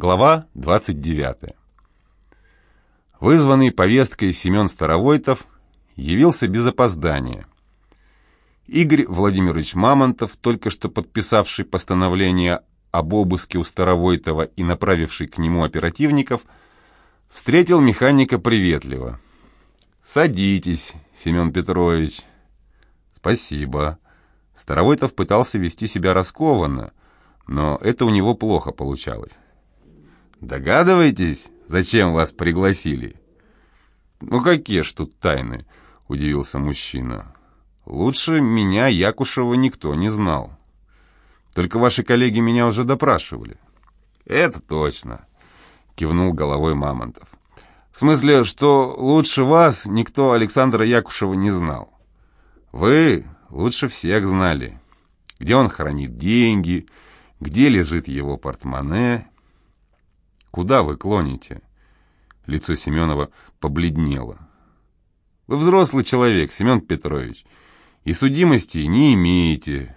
Глава 29. Вызванный повесткой Семен Старовойтов явился без опоздания. Игорь Владимирович Мамонтов, только что подписавший постановление об обыске у Старовойтова и направивший к нему оперативников, встретил механика приветливо. «Садитесь, Семен Петрович». «Спасибо». Старовойтов пытался вести себя раскованно, но это у него плохо получалось. «Догадываетесь, зачем вас пригласили?» «Ну какие ж тут тайны?» — удивился мужчина. «Лучше меня Якушева никто не знал. Только ваши коллеги меня уже допрашивали». «Это точно», — кивнул головой Мамонтов. «В смысле, что лучше вас никто Александра Якушева не знал. Вы лучше всех знали, где он хранит деньги, где лежит его портмоне, Куда вы клоните?» Лицо Семенова побледнело. «Вы взрослый человек, Семен Петрович, и судимости не имеете»,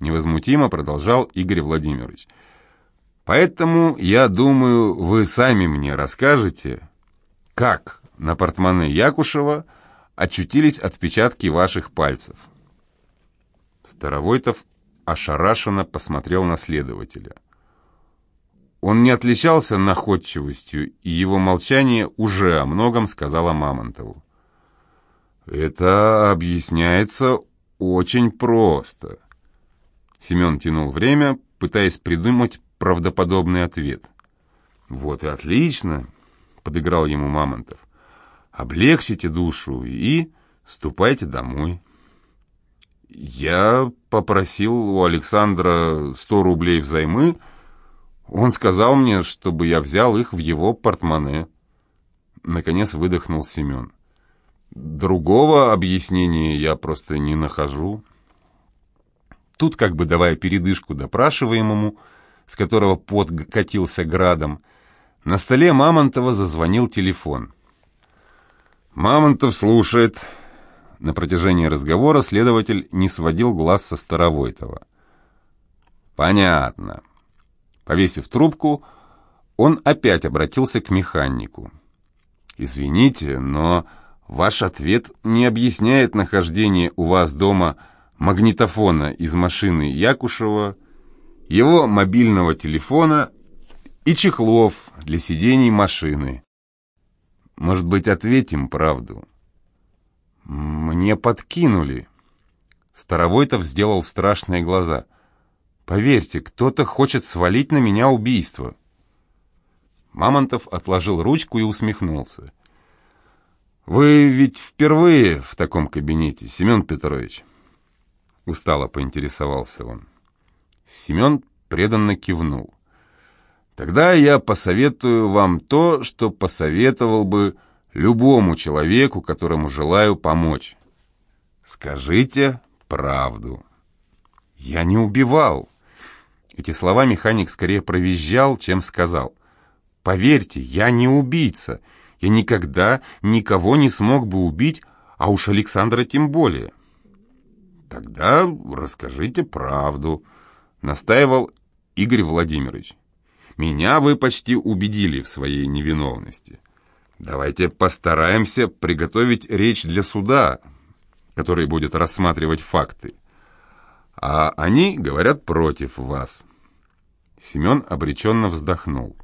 невозмутимо продолжал Игорь Владимирович. «Поэтому, я думаю, вы сами мне расскажете, как на портмоне Якушева очутились отпечатки ваших пальцев». Старовойтов ошарашенно посмотрел на следователя. Он не отличался находчивостью, и его молчание уже о многом сказала Мамонтову. «Это объясняется очень просто». Семен тянул время, пытаясь придумать правдоподобный ответ. «Вот и отлично», — подыграл ему Мамонтов. «Облегчите душу и ступайте домой». «Я попросил у Александра сто рублей взаймы», он сказал мне, чтобы я взял их в его портмоне. Наконец выдохнул Семен. Другого объяснения я просто не нахожу. Тут, как бы давая передышку допрашиваемому, с которого пот катился градом, на столе Мамонтова зазвонил телефон. «Мамонтов слушает». На протяжении разговора следователь не сводил глаз со Старовойтова. «Понятно. Повесив трубку, он опять обратился к механику. «Извините, но ваш ответ не объясняет нахождение у вас дома магнитофона из машины Якушева, его мобильного телефона и чехлов для сидений машины. Может быть, ответим правду?» «Мне подкинули». Старовойтов сделал страшные глаза – Поверьте, кто-то хочет свалить на меня убийство. Мамонтов отложил ручку и усмехнулся. «Вы ведь впервые в таком кабинете, Семен Петрович?» Устало поинтересовался он. Семен преданно кивнул. «Тогда я посоветую вам то, что посоветовал бы любому человеку, которому желаю помочь. Скажите правду». «Я не убивал!» Эти слова механик скорее провизжал, чем сказал. «Поверьте, я не убийца. Я никогда никого не смог бы убить, а уж Александра тем более». «Тогда расскажите правду», — настаивал Игорь Владимирович. «Меня вы почти убедили в своей невиновности. Давайте постараемся приготовить речь для суда, который будет рассматривать факты а они говорят против вас». Семен обреченно вздохнул.